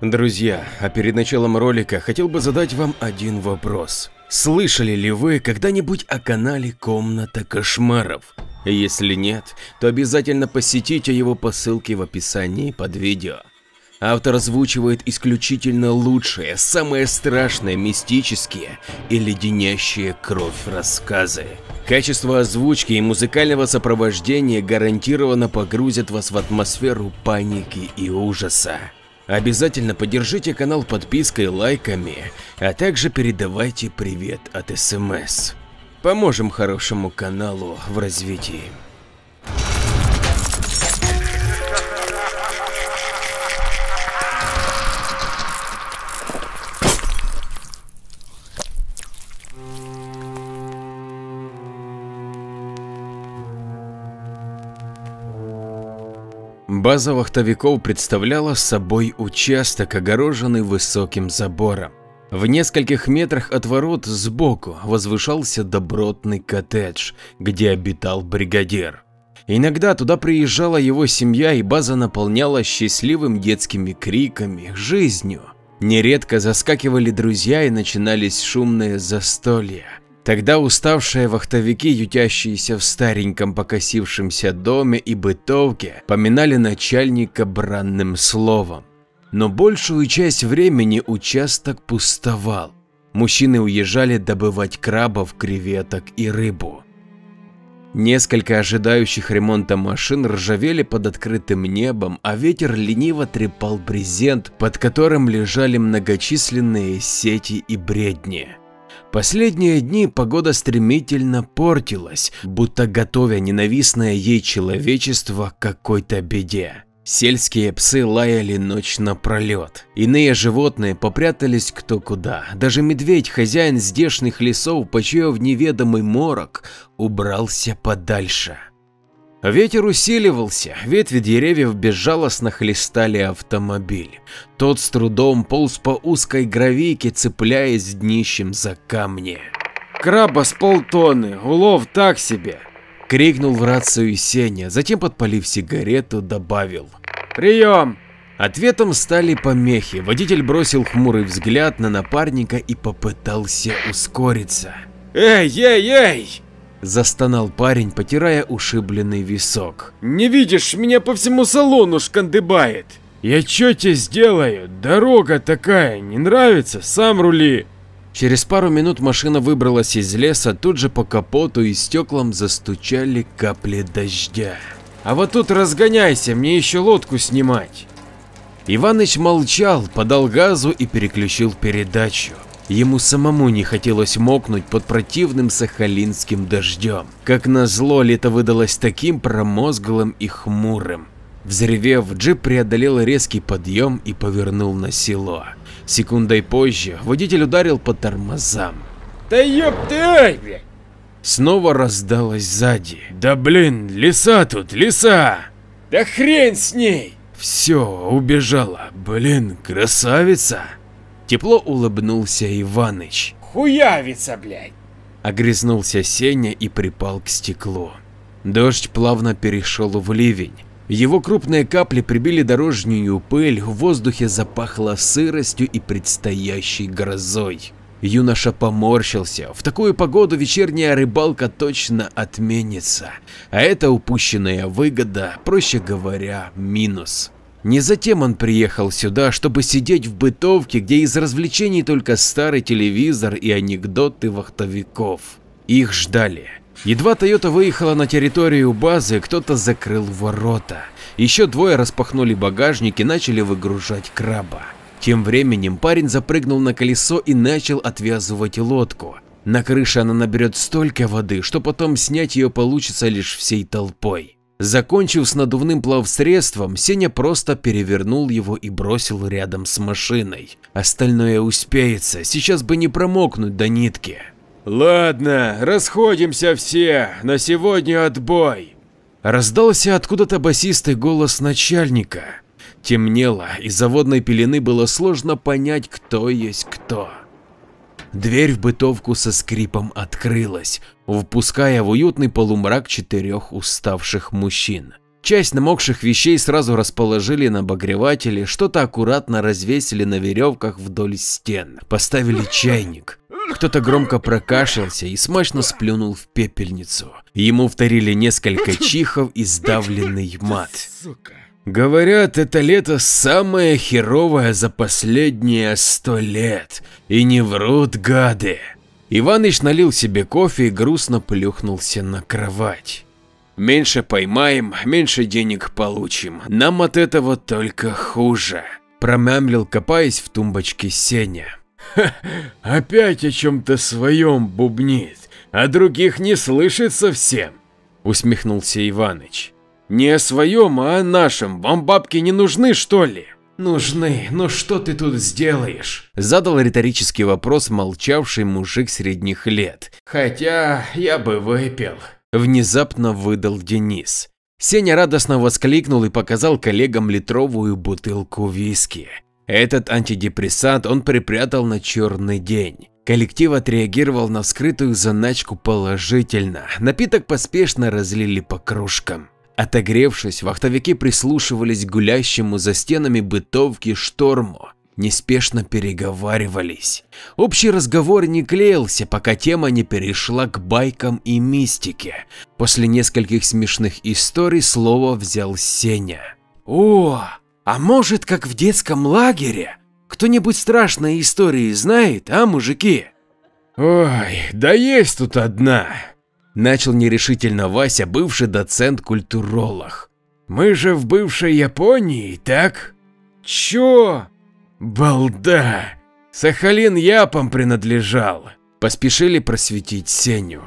Друзья, а перед началом ролика хотел бы задать вам один вопрос. Слышали ли вы когда-нибудь о канале Комната кошмаров? Если нет, то обязательно посетите его по ссылке в описании под видео. Автор озвучивает исключительно лучшие, самые страшные, мистические и леденящие кровь рассказы. Качество озвучки и музыкального сопровождения гарантированно погрузят вас в атмосферу паники и ужаса. Обязательно поддержите канал подпиской, лайками, а также передавайте привет от СМС. Поможем хорошему каналу в развитии. База вахтовиков представляла собой участок, огороженный высоким забором. В нескольких метрах от ворот сбоку возвышался добротный коттедж, где обитал бригадир. Иногда туда приезжала его семья и база наполнялась счастливым детскими криками, жизнью. Нередко заскакивали друзья и начинались шумные застолья. Тогда уставшие вахтовики, ютящиеся в стареньком покосившемся доме и бытовке, поминали начальника бранным словом. Но большую часть времени участок пустовал. Мужчины уезжали добывать крабов, креветок и рыбу. Несколько ожидающих ремонта машин ржавели под открытым небом, а ветер лениво трепал брезент, под которым лежали многочисленные сети и бредни. Последние дни погода стремительно портилась, будто готовя ненавистное ей человечество к какой-то беде. Сельские псы лаяли ночь напролет, иные животные попрятались кто куда, даже медведь, хозяин здешних лесов, почуяв неведомый морок, убрался подальше. Ветер усиливался, ветви деревьев безжалостно хлестали автомобиль. Тот с трудом полз по узкой гравийке, цепляясь днищем за камни. «Краба с полтонны, улов так себе!» — крикнул в рацию Сеня, затем, подпалив сигарету, добавил. «Прием!» Ответом стали помехи, водитель бросил хмурый взгляд на напарника и попытался ускориться. «Эй, эй, эй!» Застонал парень, потирая ушибленный висок. «Не видишь, меня по всему салону шкандыбает. Я чё тебе сделаю? Дорога такая, не нравится? Сам рули!» Через пару минут машина выбралась из леса, тут же по капоту и стеклам застучали капли дождя. «А вот тут разгоняйся, мне еще лодку снимать!» Иваныч молчал, подал газу и переключил передачу. Ему самому не хотелось мокнуть под противным сахалинским дождем. Как назло, лето выдалось таким промозглым и хмурым. Взревев, джип преодолел резкий подъем и повернул на село. Секундой позже водитель ударил по тормозам. Да ёб ты! Снова раздалось сзади. Да блин, леса тут, леса! Да хрень с ней! Все, убежала. Блин, красавица! Тепло улыбнулся Иваныч. Хуявица, блядь! Огрызнулся Сеня и припал к стеклу. Дождь плавно перешел в ливень. Его крупные капли прибили дорожнюю пыль, в воздухе запахло сыростью и предстоящей грозой. Юноша поморщился, в такую погоду вечерняя рыбалка точно отменится, а это упущенная выгода, проще говоря, минус. Не затем он приехал сюда, чтобы сидеть в бытовке, где из развлечений только старый телевизор и анекдоты вахтовиков. Их ждали. Едва Тойота выехала на территорию базы, кто-то закрыл ворота. Еще двое распахнули багажник и начали выгружать краба. Тем временем парень запрыгнул на колесо и начал отвязывать лодку. На крыше она наберет столько воды, что потом снять ее получится лишь всей толпой. Закончив с надувным плавсредством, Сеня просто перевернул его и бросил рядом с машиной. Остальное успеется, сейчас бы не промокнуть до нитки. Ладно, расходимся все, на сегодня отбой. Раздался откуда-то басистый голос начальника. Темнело, из-за водной пелены было сложно понять, кто есть кто. Дверь в бытовку со скрипом открылась, впуская в уютный полумрак четырех уставших мужчин. Часть намокших вещей сразу расположили на обогревателе, что-то аккуратно развесили на веревках вдоль стен, поставили чайник. Кто-то громко прокашлялся и смачно сплюнул в пепельницу. Ему вторили несколько чихов и сдавленный мат. Говорят, это лето самое херовое за последние сто лет. И не врут гады. Иваныч налил себе кофе и грустно плюхнулся на кровать. Меньше поймаем, меньше денег получим. Нам от этого только хуже. Промямлил, копаясь в тумбочке Сеня. Ха, опять о чем-то своем бубнит, а других не слышит совсем. Усмехнулся Иваныч. Не о своем, а о нашем. Вам бабки не нужны, что ли? Нужны, но что ты тут сделаешь? Задал риторический вопрос молчавший мужик средних лет. Хотя я бы выпил. Внезапно выдал Денис. Сеня радостно воскликнул и показал коллегам литровую бутылку виски. Этот антидепрессант он припрятал на черный день. Коллектив отреагировал на вскрытую заначку положительно. Напиток поспешно разлили по кружкам. Отогревшись, вахтовики прислушивались к гулящему за стенами бытовки шторму неспешно переговаривались. Общий разговор не клеился, пока тема не перешла к байкам и мистике. После нескольких смешных историй слово взял Сеня. О, а может как в детском лагере? Кто-нибудь страшные истории знает, а мужики? Ой, да есть тут одна. Начал нерешительно Вася, бывший доцент-культуролог. Мы же в бывшей Японии, так? Чё? Балда! Сахалин Япам принадлежал. Поспешили просветить Сеню.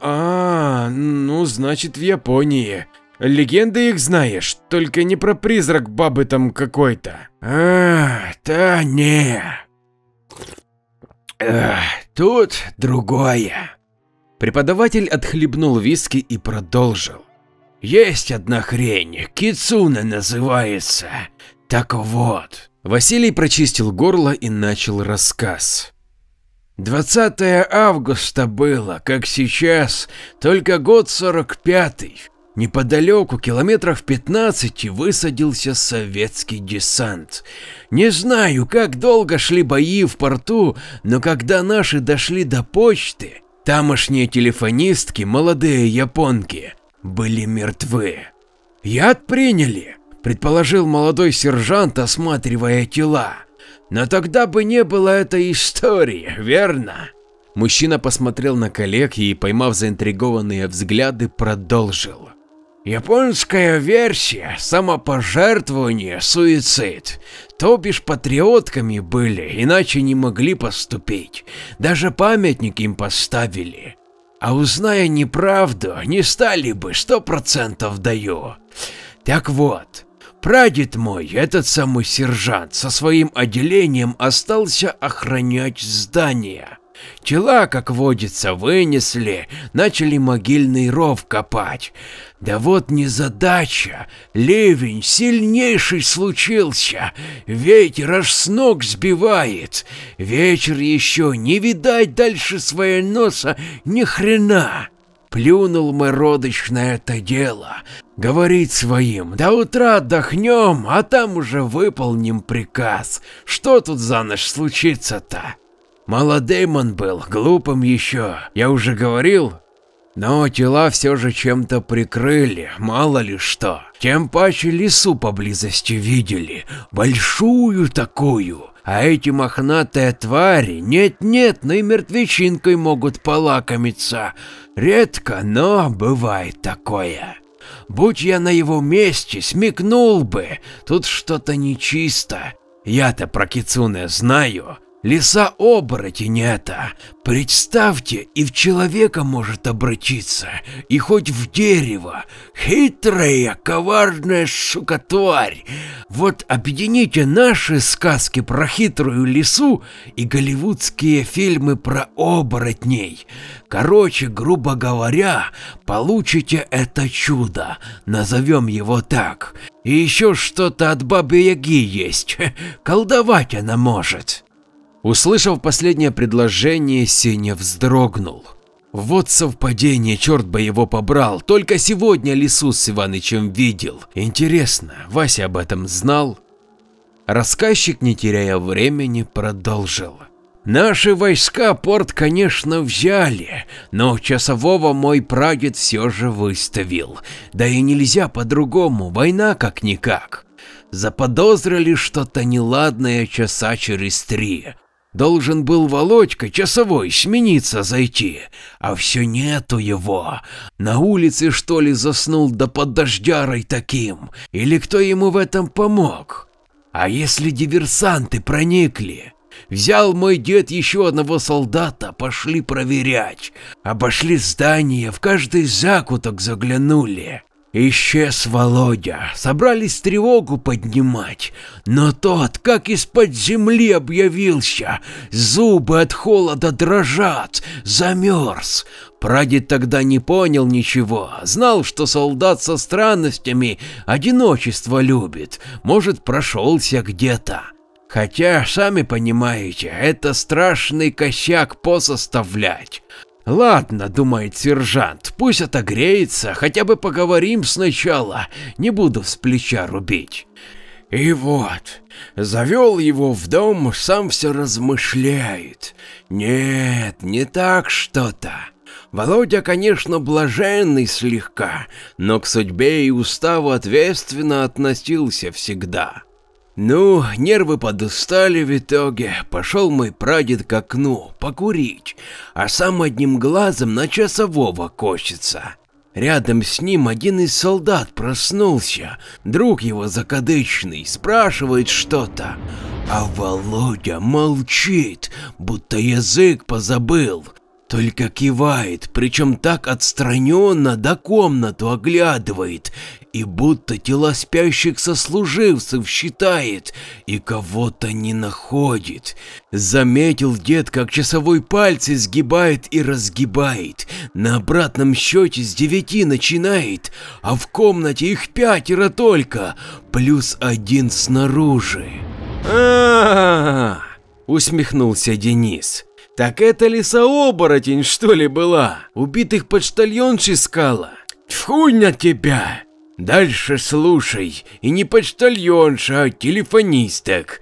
А, ну значит в Японии. Легенды их знаешь, только не про призрак бабы там какой-то. А, да не. Эх, тут другое. Преподаватель отхлебнул виски и продолжил. Есть одна хрень, кицуна называется. Так вот, Василий прочистил горло и начал рассказ. 20 августа было, как сейчас, только год 45-й. Неподалеку, километров 15, высадился советский десант. Не знаю, как долго шли бои в порту, но когда наши дошли до почты, тамошние телефонистки, молодые японки, были мертвы. Яд приняли, предположил молодой сержант, осматривая тела. Но тогда бы не было этой истории, верно? Мужчина посмотрел на коллег и, поймав заинтригованные взгляды, продолжил. Японская версия – самопожертвование, суицид. То бишь патриотками были, иначе не могли поступить. Даже памятник им поставили. А узная неправду, не стали бы, сто процентов даю. Так вот, Прадед мой, этот самый сержант, со своим отделением остался охранять здание. Тела, как водится, вынесли, начали могильный ров копать. Да вот незадача, ливень сильнейший случился, ветер аж с ног сбивает. Вечер еще не видать дальше своего носа ни хрена. Плюнул мой родыч на это дело, говорит своим, до утра отдохнем, а там уже выполним приказ. Что тут за ночь случится-то? Молодым он был, глупым еще, я уже говорил. Но тела все же чем-то прикрыли, мало ли что. Тем паче лесу поблизости видели, большую такую. А эти мохнатые твари нет-нет, но и мертвечинкой могут полакомиться. Редко, но бывает такое. Будь я на его месте, смекнул бы, тут что-то нечисто. Я-то про Кицуне знаю, Лиса оборотень это. Представьте, и в человека может обратиться, и хоть в дерево. Хитрая, коварная шука-тварь. Вот объедините наши сказки про хитрую лису и голливудские фильмы про оборотней. Короче, грубо говоря, получите это чудо, назовем его так. И еще что-то от Бабы-Яги есть, колдовать она может. Услышав последнее предложение, Сеня вздрогнул. Вот совпадение, черт бы его побрал, только сегодня лесу с Иванычем видел. Интересно, Вася об этом знал? Рассказчик, не теряя времени, продолжил. Наши войска порт, конечно, взяли, но часового мой прадед все же выставил. Да и нельзя по-другому, война как-никак. Заподозрили что-то неладное часа через три. Должен был Володька часовой смениться зайти, а все нету его. На улице что ли заснул да под дождярой таким, или кто ему в этом помог? А если диверсанты проникли? Взял мой дед еще одного солдата, пошли проверять. Обошли здание, в каждый закуток заглянули. Исчез Володя, собрались тревогу поднимать, но тот, как из-под земли объявился, зубы от холода дрожат, замерз. Прадед тогда не понял ничего, знал, что солдат со странностями одиночество любит, может прошелся где-то. Хотя, сами понимаете, это страшный косяк посоставлять. Ладно, думает сержант, пусть отогреется, хотя бы поговорим сначала, не буду с плеча рубить. И вот, завел его в дом, сам все размышляет. Нет, не так что-то. Володя, конечно, блаженный слегка, но к судьбе и уставу ответственно относился всегда. Ну, нервы подустали в итоге, пошел мой прадед к окну покурить, а сам одним глазом на часового косится. Рядом с ним один из солдат проснулся, друг его закадычный, спрашивает что-то, а Володя молчит, будто язык позабыл, только кивает, причем так отстраненно до комнату оглядывает и будто тела спящих сослуживцев считает и кого-то не находит. Заметил дед, как часовой пальцы сгибает и разгибает, на обратном счете с девяти начинает, а в комнате их пятеро только, плюс один снаружи. усмехнулся Денис. Так это лесооборотень, что ли, была? Убитых почтальонши искала? Тьфу на тебя! Дальше слушай, и не почтальонша, а телефонисток.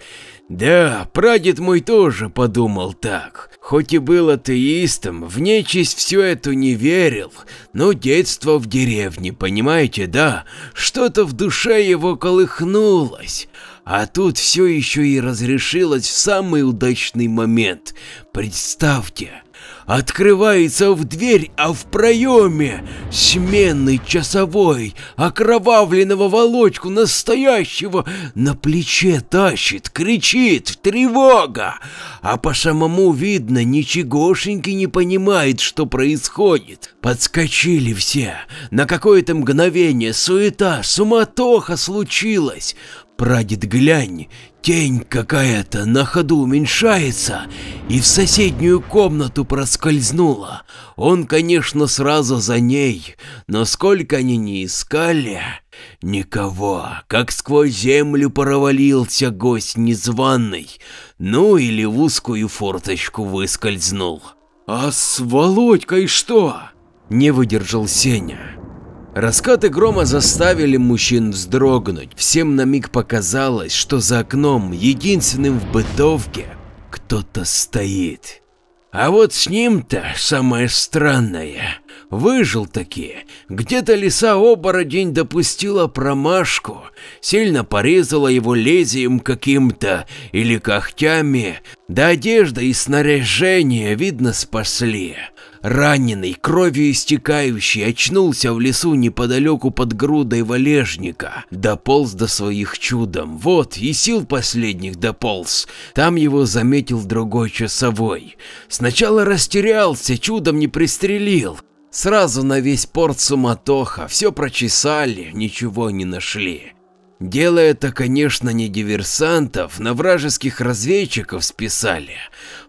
Да, прадед мой тоже подумал так. Хоть и был атеистом, в нечисть все это не верил, но детство в деревне, понимаете, да? Что-то в душе его колыхнулось. А тут все еще и разрешилось в самый удачный момент. Представьте, открывается в дверь, а в проеме сменный часовой, окровавленного волочку настоящего на плече тащит, кричит «Тревога!» А по самому видно, ничегошеньки не понимает, что происходит. Подскочили все, на какое-то мгновение суета, суматоха случилась. Прадед, глянь, тень какая-то на ходу уменьшается и в соседнюю комнату проскользнула. Он, конечно, сразу за ней, но сколько они не искали, никого, как сквозь землю провалился гость незваный, ну или в узкую форточку выскользнул. А с Володькой что? Не выдержал Сеня. Раскаты грома заставили мужчин вздрогнуть. Всем на миг показалось, что за окном, единственным в бытовке, кто-то стоит. А вот с ним-то самое странное. Выжил таки. Где-то лиса оборотень допустила промашку, сильно порезала его лезвием каким-то или когтями, да одежда и снаряжение, видно, спасли. Раненый, кровью истекающий, очнулся в лесу неподалеку под грудой валежника. Дополз до своих чудом. Вот, и сил последних дополз. Там его заметил другой часовой. Сначала растерялся, чудом не пристрелил. Сразу на весь порт суматоха, все прочесали, ничего не нашли. Дело это, конечно, не диверсантов, на вражеских разведчиков списали.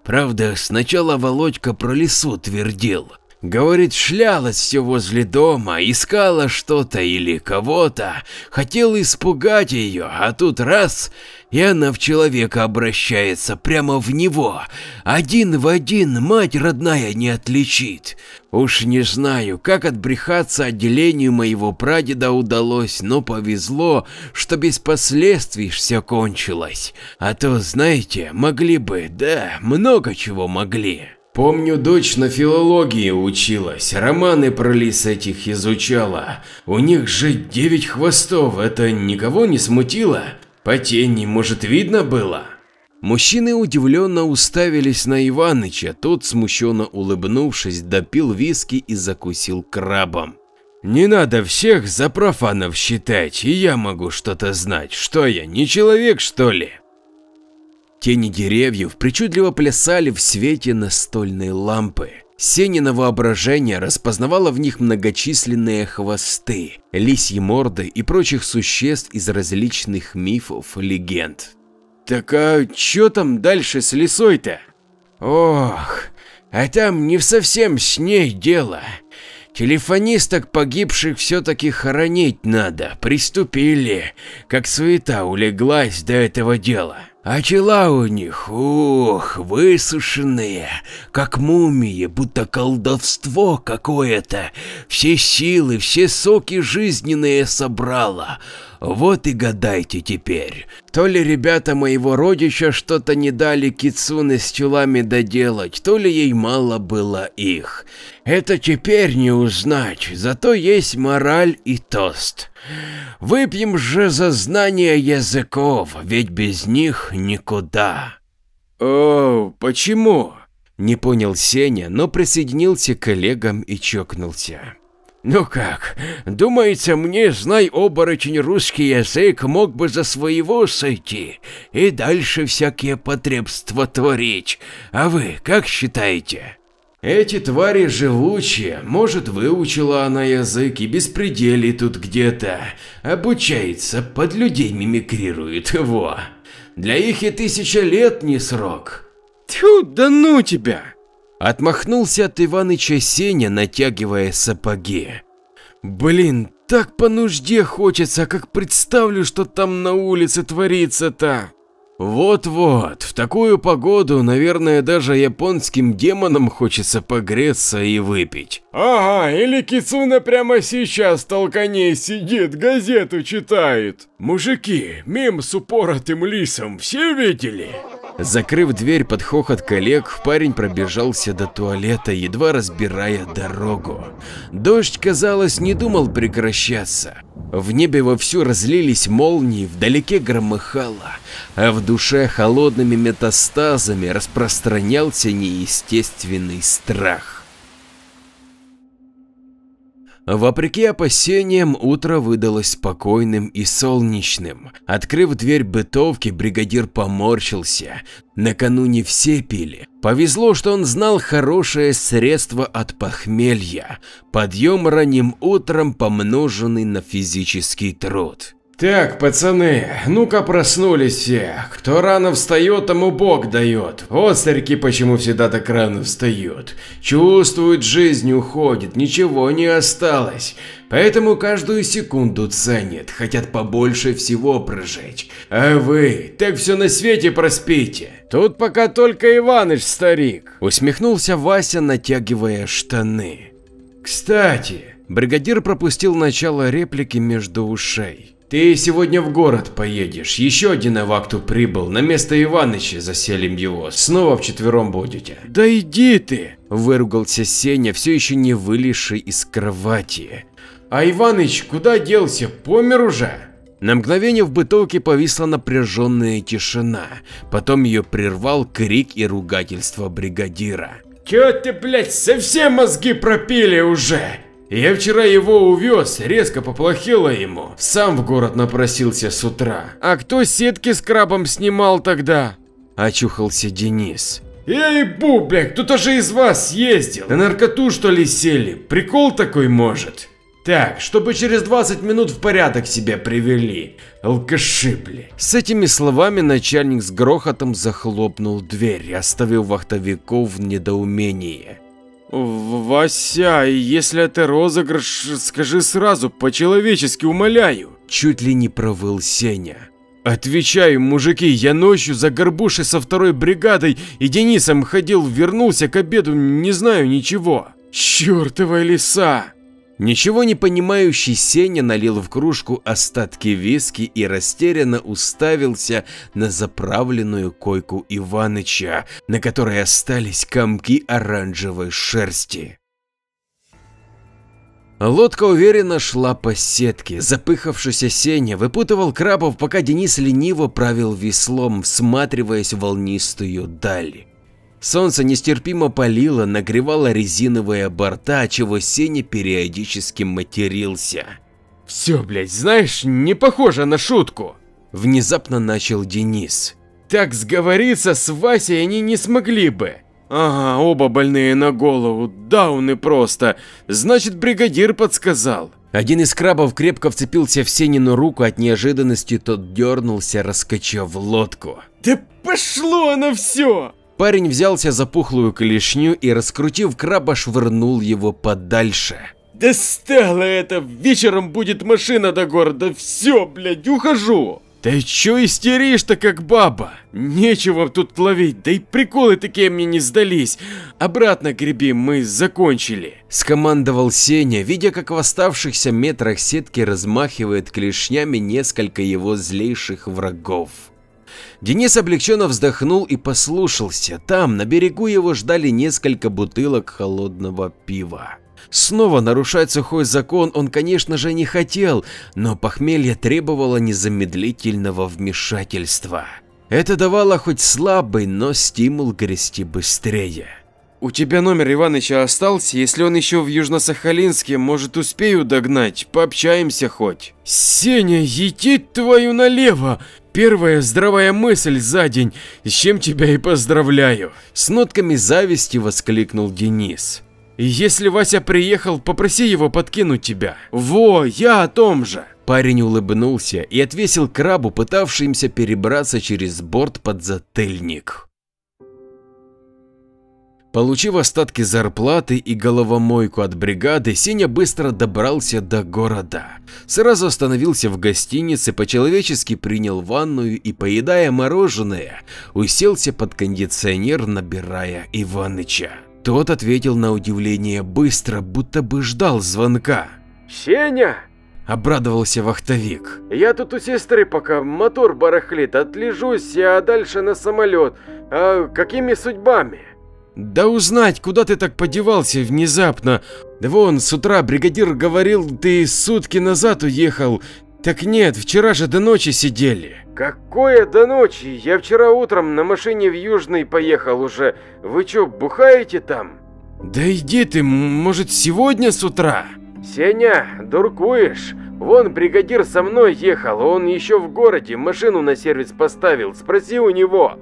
Правда, сначала Володька про лесу твердил. Говорит, шлялась все возле дома, искала что-то или кого-то, хотела испугать ее, а тут раз, и она в человека обращается прямо в него. Один в один мать родная не отличит. Уж не знаю, как отбрехаться отделению моего прадеда удалось, но повезло, что без последствий все кончилось. А то, знаете, могли бы, да, много чего могли. Помню, дочь на филологии училась, романы про лис этих изучала. У них же девять хвостов, это никого не смутило? По тени, может, видно было? Мужчины удивленно уставились на Иваныча, тот, смущенно улыбнувшись, допил виски и закусил крабом. Не надо всех за профанов считать, и я могу что-то знать. Что я, не человек, что ли? Тени деревьев причудливо плясали в свете настольной лампы. Сенина воображение распознавало в них многочисленные хвосты, лисьи морды и прочих существ из различных мифов, легенд. Так а что там дальше с лисой-то? Ох, а там не совсем с ней дело. Телефонисток погибших все-таки хоронить надо, приступили, как суета улеглась до этого дела. А тела у них, ух, высушенные, как мумии, будто колдовство какое-то. Все силы, все соки жизненные собрала. Вот и гадайте теперь, то ли ребята моего родича что-то не дали Кицуне с телами доделать, то ли ей мало было их. Это теперь не узнать, зато есть мораль и тост. Выпьем же за знание языков, ведь без них никуда. О, почему? Не понял Сеня, но присоединился к коллегам и чокнулся. Ну как, думается мне, знай оборотень русский язык, мог бы за своего сойти и дальше всякие потребства творить. А вы как считаете? Эти твари живучие, может выучила она язык и беспредели тут где-то, обучается, под людей мимикрирует, во. Для их и тысяча лет не срок. Тьфу, да ну тебя! Отмахнулся от Иваныча Сеня, натягивая сапоги. Блин, так по нужде хочется, как представлю, что там на улице творится-то. Вот-вот, в такую погоду, наверное, даже японским демонам хочется погреться и выпить. Ага, или Кицуна прямо сейчас толканей сидит, газету читает. Мужики, мем с упоротым лисом все видели? Закрыв дверь под хохот коллег, парень пробежался до туалета, едва разбирая дорогу. Дождь, казалось, не думал прекращаться. В небе вовсю разлились молнии, вдалеке громыхало, а в душе холодными метастазами распространялся неестественный страх. Вопреки опасениям, утро выдалось спокойным и солнечным. Открыв дверь бытовки, бригадир поморщился. Накануне все пили. Повезло, что он знал хорошее средство от похмелья. Подъем ранним утром, помноженный на физический труд. Так, пацаны, ну-ка проснулись все. Кто рано встает, тому Бог дает. Вот старики почему всегда так рано встают. Чувствуют, жизнь уходит, ничего не осталось. Поэтому каждую секунду ценят, хотят побольше всего прожить. А вы, так все на свете проспите. Тут пока только Иваныч старик. Усмехнулся Вася, натягивая штаны. Кстати, бригадир пропустил начало реплики между ушей. Ты сегодня в город поедешь, еще один эвак тут прибыл, на место Иваныча заселим его, снова вчетвером будете. Да иди ты, выругался Сеня, все еще не вылезший из кровати. А Иваныч куда делся, помер уже? На мгновение в бытовке повисла напряженная тишина, потом ее прервал крик и ругательство бригадира. Чё ты, блядь, совсем мозги пропили уже? Я вчера его увез, резко поплохело ему. Сам в город напросился с утра. А кто сетки с крабом снимал тогда? Очухался Денис. Эй, бу, блядь, кто-то же из вас ездил. На наркоту что ли сели? Прикол такой может? Так, чтобы через 20 минут в порядок себя привели. Алкаши, бля. С этими словами начальник с грохотом захлопнул дверь, оставив вахтовиков в недоумении. Вася, если это розыгрыш, скажи сразу, по-человечески умоляю. Чуть ли не провыл Сеня. Отвечаю, мужики, я ночью за горбушей со второй бригадой и Денисом ходил, вернулся к обеду, не знаю ничего. Чёртова лиса! Ничего не понимающий Сеня налил в кружку остатки виски и растерянно уставился на заправленную койку Иваныча, на которой остались комки оранжевой шерсти. Лодка уверенно шла по сетке. Запыхавшийся Сеня выпутывал крабов, пока Денис лениво правил веслом, всматриваясь в волнистую даль. Солнце нестерпимо палило, нагревало резиновые борта, чего Сеня периодически матерился. Все, блядь, знаешь, не похоже на шутку. Внезапно начал Денис. Так сговориться с Васей они не смогли бы. Ага, оба больные на голову, дауны просто. Значит, бригадир подсказал. Один из крабов крепко вцепился в Сенину руку, от неожиданности тот дернулся, раскачав лодку. Да пошло оно все! Парень взялся за пухлую клешню и, раскрутив краба, швырнул его подальше. Достало это, вечером будет машина до города, все, блядь, ухожу. Да чё истеришь-то как баба? Нечего тут ловить, да и приколы такие мне не сдались. Обратно греби, мы закончили. Скомандовал Сеня, видя как в оставшихся метрах сетки размахивает клешнями несколько его злейших врагов. Денис облегченно вздохнул и послушался. Там, на берегу его ждали несколько бутылок холодного пива. Снова нарушать сухой закон он, конечно же, не хотел, но похмелье требовало незамедлительного вмешательства. Это давало хоть слабый, но стимул грести быстрее. У тебя номер Иваныча остался, если он еще в Южно-Сахалинске, может успею догнать, пообщаемся хоть. Сеня, идти твою налево, Первая здравая мысль за день, с чем тебя и поздравляю. С нотками зависти воскликнул Денис. Если Вася приехал, попроси его подкинуть тебя. Во, я о том же. Парень улыбнулся и отвесил крабу, пытавшимся перебраться через борт под затыльник. Получив остатки зарплаты и головомойку от бригады, Сеня быстро добрался до города. Сразу остановился в гостинице, по-человечески принял ванную и, поедая мороженое, уселся под кондиционер, набирая Иваныча. Тот ответил на удивление быстро, будто бы ждал звонка. «Сеня!» – обрадовался вахтовик. «Я тут у сестры пока мотор барахлит, отлежусь, а дальше на самолет. А какими судьбами?» Да узнать, куда ты так подевался внезапно. Вон, с утра бригадир говорил, ты сутки назад уехал. Так нет, вчера же до ночи сидели. Какое до ночи? Я вчера утром на машине в Южный поехал уже. Вы чё, бухаете там? Да иди ты, может сегодня с утра? Сеня, дуркуешь? Вон бригадир со мной ехал, он еще в городе, машину на сервис поставил, спроси у него.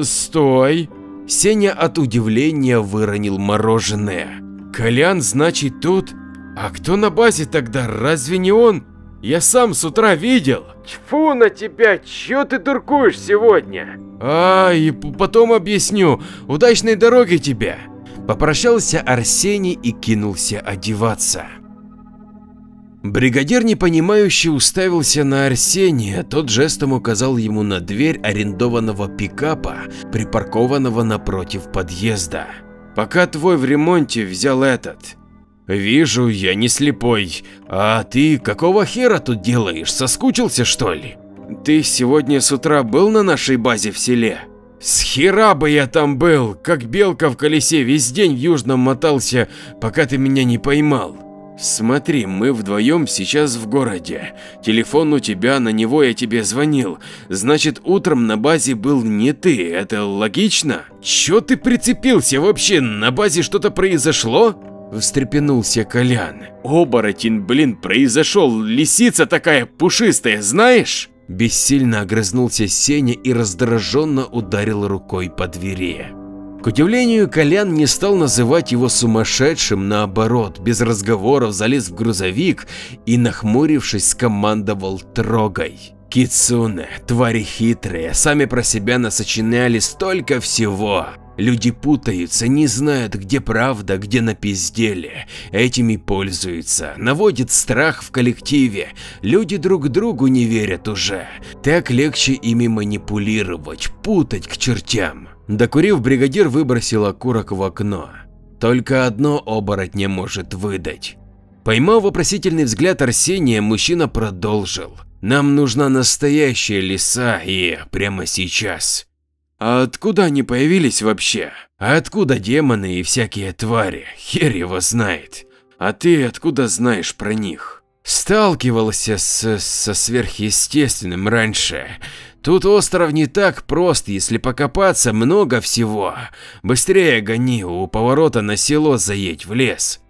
Стой. Сеня от удивления выронил мороженое. Колян, значит, тут? А кто на базе тогда, разве не он? Я сам с утра видел. Тьфу на тебя, чё ты дуркуешь сегодня? А, и потом объясню. Удачной дороги тебе. Попрощался Арсений и кинулся одеваться. Бригадир непонимающе уставился на Арсения, тот жестом указал ему на дверь арендованного пикапа, припаркованного напротив подъезда. «Пока твой в ремонте взял этот». «Вижу, я не слепой. А ты какого хера тут делаешь, соскучился что ли?» «Ты сегодня с утра был на нашей базе в селе?» «С хера бы я там был, как белка в колесе, весь день в Южном мотался, пока ты меня не поймал». Смотри, мы вдвоем сейчас в городе. Телефон у тебя, на него я тебе звонил. Значит, утром на базе был не ты, это логично? Чё ты прицепился вообще, на базе что-то произошло? Встрепенулся Колян. Оборотень, блин, произошел, лисица такая пушистая, знаешь? Бессильно огрызнулся Сеня и раздраженно ударил рукой по двери. К удивлению, Колян не стал называть его сумасшедшим, наоборот, без разговоров залез в грузовик и, нахмурившись, скомандовал «трогай». Кицуне, твари хитрые, сами про себя насочиняли столько всего. Люди путаются, не знают, где правда, где на пизделе. Этими пользуются, наводят страх в коллективе. Люди друг другу не верят уже. Так легче ими манипулировать, путать к чертям. Докурив, бригадир выбросил окурок в окно. Только одно оборотня может выдать. Поймав вопросительный взгляд Арсения, мужчина продолжил. Нам нужна настоящая лиса и прямо сейчас. А откуда они появились вообще? А откуда демоны и всякие твари? Хер его знает. А ты откуда знаешь про них? Сталкивался с, со сверхъестественным раньше. Тут остров не так прост, если покопаться много всего. Быстрее гони, у поворота на село заедь в лес.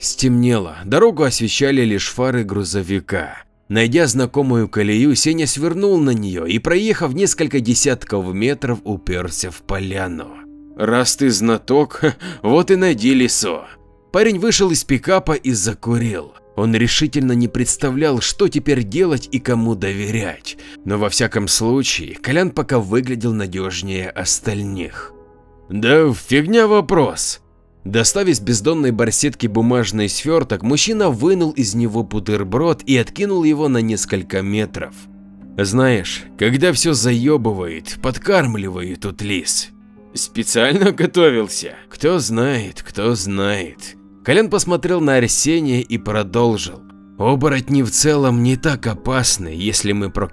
Стемнело, дорогу освещали лишь фары грузовика. Найдя знакомую колею, Сеня свернул на нее и, проехав несколько десятков метров, уперся в поляну. «Раз ты знаток, вот и найди лесо». Парень вышел из пикапа и закурил. Он решительно не представлял, что теперь делать и кому доверять, но во всяком случае Колян пока выглядел надежнее остальных. «Да фигня вопрос», Достав из бездонной барсетки бумажный сверток, мужчина вынул из него бутерброд и откинул его на несколько метров. Знаешь, когда все заебывает, подкармливает тут лис. Специально готовился? Кто знает, кто знает. Колян посмотрел на Арсения и продолжил. Оборотни в целом не так опасны, если мы про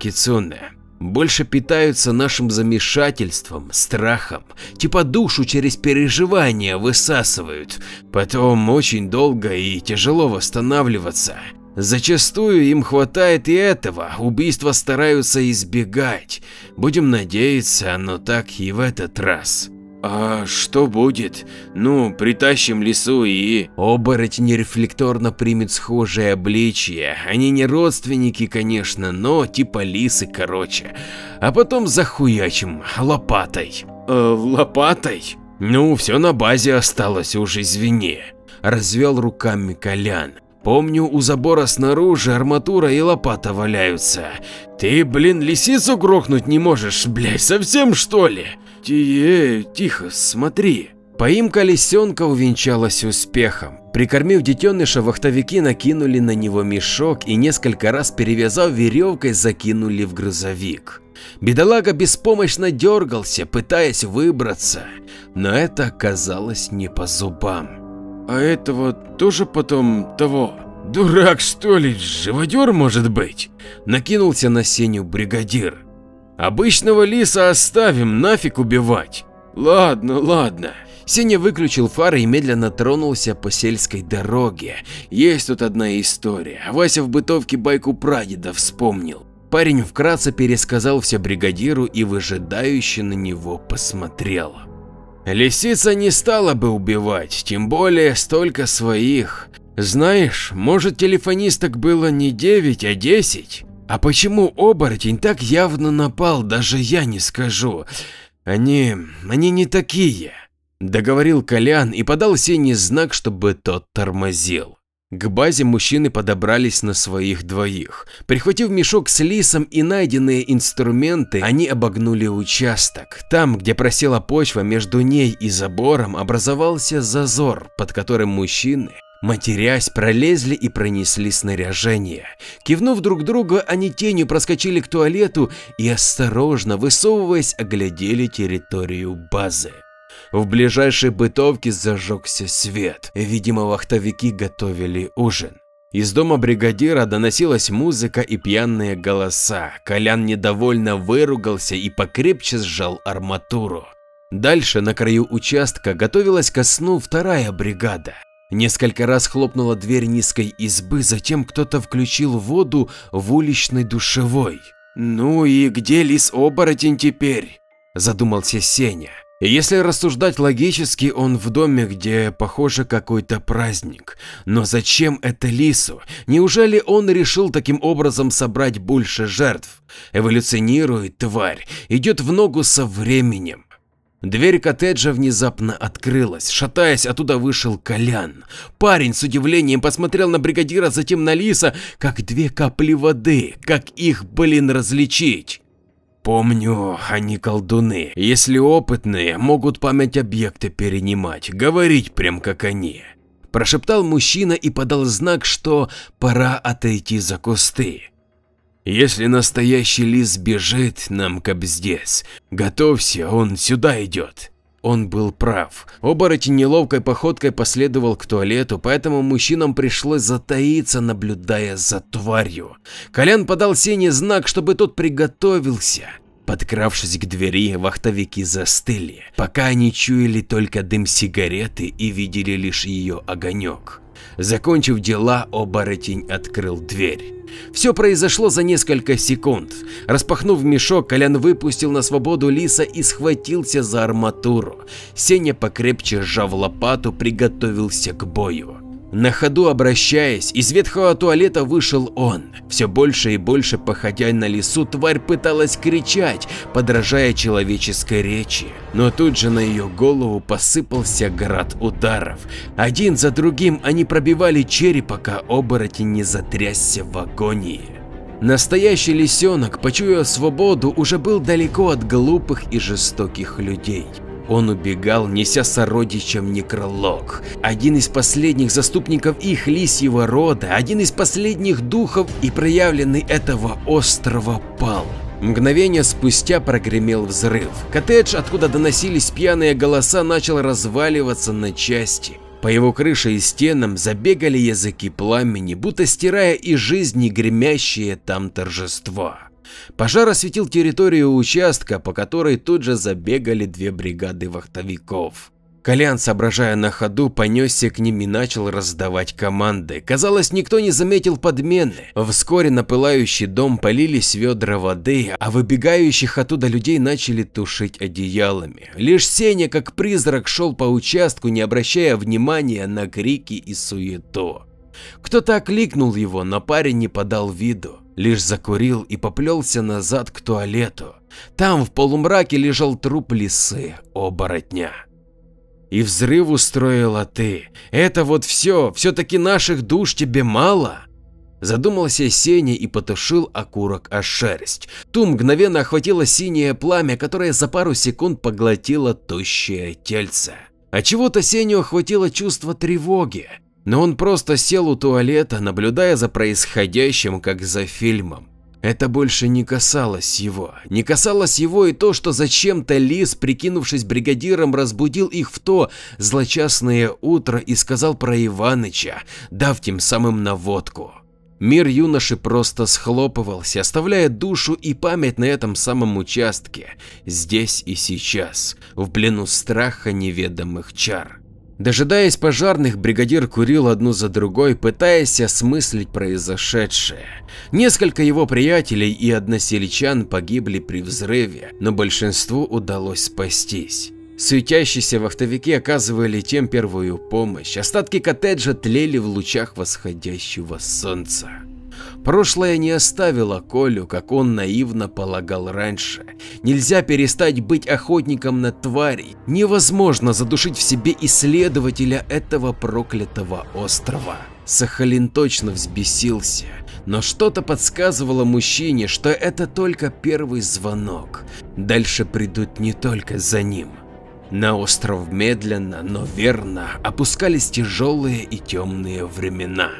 больше питаются нашим замешательством, страхом, типа душу через переживания высасывают, потом очень долго и тяжело восстанавливаться. Зачастую им хватает и этого, убийства стараются избегать. Будем надеяться, оно так и в этот раз. «А что будет? Ну, притащим лесу и…» Оборотень рефлекторно примет схожее обличье. Они не родственники, конечно, но типа лисы короче. А потом захуячим лопатой. Э, лопатой? Ну, все на базе осталось, уж извини. Развел руками Колян. Помню, у забора снаружи арматура и лопата валяются. Ты, блин, лисицу грохнуть не можешь, блядь, совсем что ли? Тие, тихо, смотри. Поимка лисенка увенчалась успехом. Прикормив детеныша, вахтовики накинули на него мешок и несколько раз перевязав веревкой закинули в грузовик. Бедолага беспомощно дергался, пытаясь выбраться, но это оказалось не по зубам. А этого тоже потом того? Дурак что ли, живодер может быть? Накинулся на Сеню бригадир. Обычного лиса оставим, нафиг убивать. Ладно, ладно. Сеня выключил фары и медленно тронулся по сельской дороге. Есть тут одна история. Вася в бытовке байку прадеда вспомнил. Парень вкратце пересказал все бригадиру и выжидающе на него посмотрел. Лисица не стала бы убивать, тем более столько своих. Знаешь, может телефонисток было не 9, а 10? А почему оборотень так явно напал, даже я не скажу. Они... они не такие. Договорил Колян и подал Сене знак, чтобы тот тормозил. К базе мужчины подобрались на своих двоих. Прихватив мешок с лисом и найденные инструменты, они обогнули участок. Там, где просела почва между ней и забором, образовался зазор, под которым мужчины Матерясь, пролезли и пронесли снаряжение. Кивнув друг другу, они тенью проскочили к туалету и осторожно, высовываясь, оглядели территорию базы. В ближайшей бытовке зажегся свет. Видимо, вахтовики готовили ужин. Из дома бригадира доносилась музыка и пьяные голоса. Колян недовольно выругался и покрепче сжал арматуру. Дальше на краю участка готовилась ко сну вторая бригада. Несколько раз хлопнула дверь низкой избы, затем кто-то включил воду в уличной душевой. «Ну и где лис-оборотень теперь?» – задумался Сеня. Если рассуждать логически, он в доме, где, похоже, какой-то праздник. Но зачем это лису? Неужели он решил таким образом собрать больше жертв? Эволюционирует тварь, идет в ногу со временем. Дверь коттеджа внезапно открылась. Шатаясь, оттуда вышел Колян. Парень с удивлением посмотрел на бригадира, затем на Лиса, как две капли воды. Как их, блин, различить? Помню, они колдуны. Если опытные, могут память объекта перенимать, говорить прям как они. Прошептал мужчина и подал знак, что пора отойти за кусты. Если настоящий лис бежит, нам кобздец. Готовься, он сюда идет. Он был прав. Оборотень неловкой походкой последовал к туалету, поэтому мужчинам пришлось затаиться, наблюдая за тварью. Колян подал Сене знак, чтобы тот приготовился. Подкравшись к двери, вахтовики застыли, пока они чуяли только дым сигареты и видели лишь ее огонек. Закончив дела, оборотень открыл дверь. Все произошло за несколько секунд. Распахнув мешок, Колян выпустил на свободу лиса и схватился за арматуру. Сеня, покрепче сжав лопату, приготовился к бою. На ходу обращаясь, из ветхого туалета вышел он. Все больше и больше походя на лису, тварь пыталась кричать, подражая человеческой речи. Но тут же на ее голову посыпался град ударов. Один за другим они пробивали череп, пока оборотень не затрясся в агонии. Настоящий лисенок, почуяв свободу, уже был далеко от глупых и жестоких людей. Он убегал, неся сородичам некролог, один из последних заступников их лисьего рода, один из последних духов и проявленный этого острова пал. Мгновение спустя прогремел взрыв. Коттедж, откуда доносились пьяные голоса, начал разваливаться на части. По его крыше и стенам забегали языки пламени, будто стирая из жизни гремящее там торжество. Пожар осветил территорию участка, по которой тут же забегали две бригады вахтовиков. Колян, соображая на ходу, понесся к ним и начал раздавать команды. Казалось, никто не заметил подмены. Вскоре на пылающий дом полились ведра воды, а выбегающих оттуда людей начали тушить одеялами. Лишь Сеня, как призрак, шел по участку, не обращая внимания на крики и суету. Кто-то окликнул его, но парень не подал виду лишь закурил и поплелся назад к туалету. Там в полумраке лежал труп лисы, оборотня. И взрыв устроила ты. Это вот все, все-таки наших душ тебе мало? Задумался Сеня и потушил окурок о шерсть. Ту мгновенно охватило синее пламя, которое за пару секунд поглотило тощее тельце. А чего-то Сеню охватило чувство тревоги но он просто сел у туалета, наблюдая за происходящим, как за фильмом. Это больше не касалось его. Не касалось его и то, что зачем-то Лис, прикинувшись бригадиром, разбудил их в то злочастное утро и сказал про Иваныча, дав тем самым наводку. Мир юноши просто схлопывался, оставляя душу и память на этом самом участке, здесь и сейчас, в плену страха неведомых чар. Дожидаясь пожарных, бригадир курил одну за другой, пытаясь осмыслить произошедшее. Несколько его приятелей и односельчан погибли при взрыве, но большинству удалось спастись. Суетящиеся вахтовики оказывали тем первую помощь, остатки коттеджа тлели в лучах восходящего солнца. Прошлое не оставило Колю, как он наивно полагал раньше. Нельзя перестать быть охотником на тварей. Невозможно задушить в себе исследователя этого проклятого острова. Сахалин точно взбесился, но что-то подсказывало мужчине, что это только первый звонок. Дальше придут не только за ним. На остров медленно, но верно опускались тяжелые и темные времена.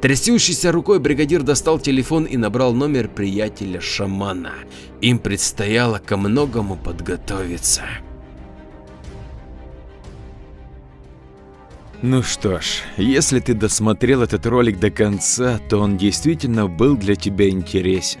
Трясущейся рукой бригадир достал телефон и набрал номер приятеля шамана. Им предстояло ко многому подготовиться. Ну что ж, если ты досмотрел этот ролик до конца, то он действительно был для тебя интересен.